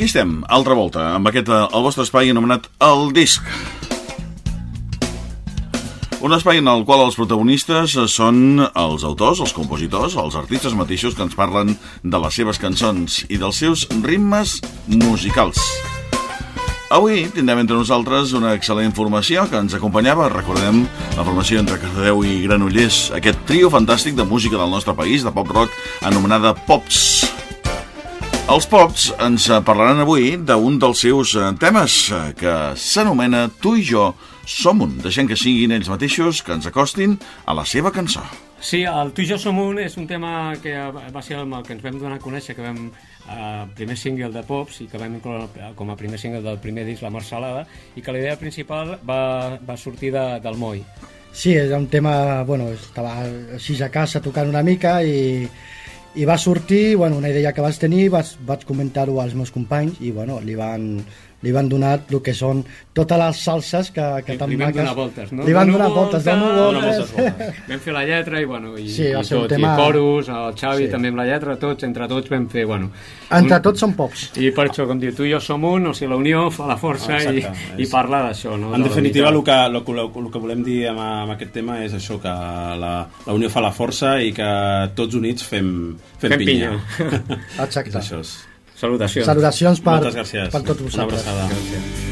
aquí estem, altra volta, amb aquest, eh, el vostre espai anomenat El Disc. Un espai en el qual els protagonistes són els autors, els compositors, els artistes mateixos que ens parlen de les seves cançons i dels seus ritmes musicals. Avui tindrem entre nosaltres una excel·lent formació que ens acompanyava, recordem, la formació entre Cardedeu i Granollers, aquest trio fantàstic de música del nostre país, de pop-rock, anomenada Pops. Els Pops ens parlaran avui d'un dels seus eh, temes, eh, que s'anomena Tu i jo som un, deixem que siguin ells mateixos que ens acostin a la seva cançó. Sí, el Tu i jo som un és un tema que va ser el que ens vam donar a conèixer, que vam eh, primer single de Pops i que vam incloure com a primer single del primer disc La Marcelada i que la idea principal va, va sortir de, del Moi. Sí, era un tema, bueno, estava així a casa tocant una mica i, i va sortir, bueno, una idea que vaig tenir, vaig, vaig comentar-ho als meus companys i bueno, li van, li van donar el que són totes les salses que, que tan li van maques. donar voltes, no? Li van donar voltes, dono voltes. voltes. Vam fer la lletra i, bueno, i, Sí, i tot, tema- i coros, el Xavi Sí. també amb la lletra, tots, entre tots vam fer, bueno... Entre un- tots són pops. I per això, com diu, tu i jo som un, o sigui, la unió fa la força i, Exacte, i és- parla d'això, no? En De definitiva, el que, el, que, el que volem dir amb, amb aquest tema és això, que la, la unió fa la força i que tots units fem, fem, Fem pinya. pinya. Exacte. és això. És. Salutacions. Salutacions per, gràcies. per tots Una vosaltres. abraçada. Dono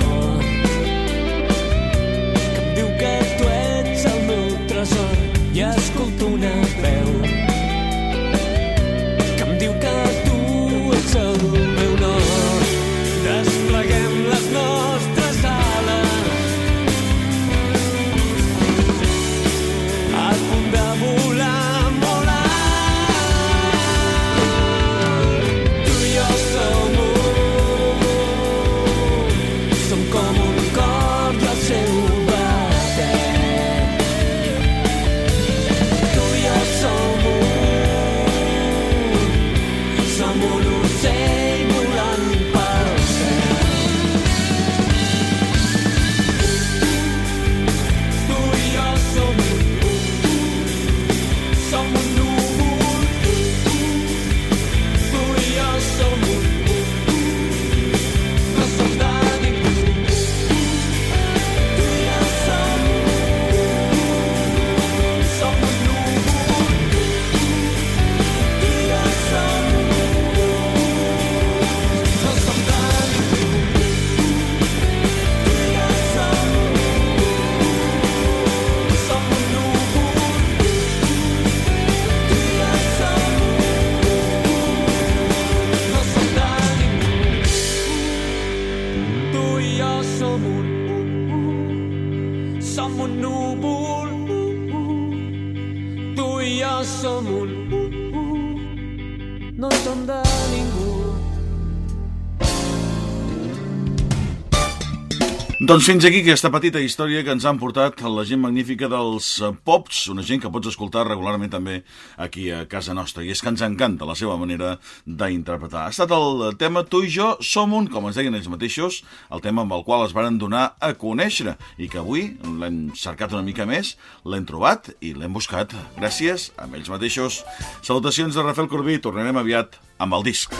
Oh. I jo som un, no som de ningú. Doncs fins aquí aquesta petita història que ens han portat la gent magnífica dels eh, Pops, una gent que pots escoltar regularment també aquí a casa nostra, i és que ens encanta la seva manera d'interpretar. Ha estat el tema Tu i jo som un, com ens deien ells mateixos, el tema amb el qual es varen donar a conèixer, i que avui l'hem cercat una mica més, l'hem trobat i l'hem buscat gràcies a ells mateixos. Salutacions de Rafael Corbí, tornarem aviat amb el disc.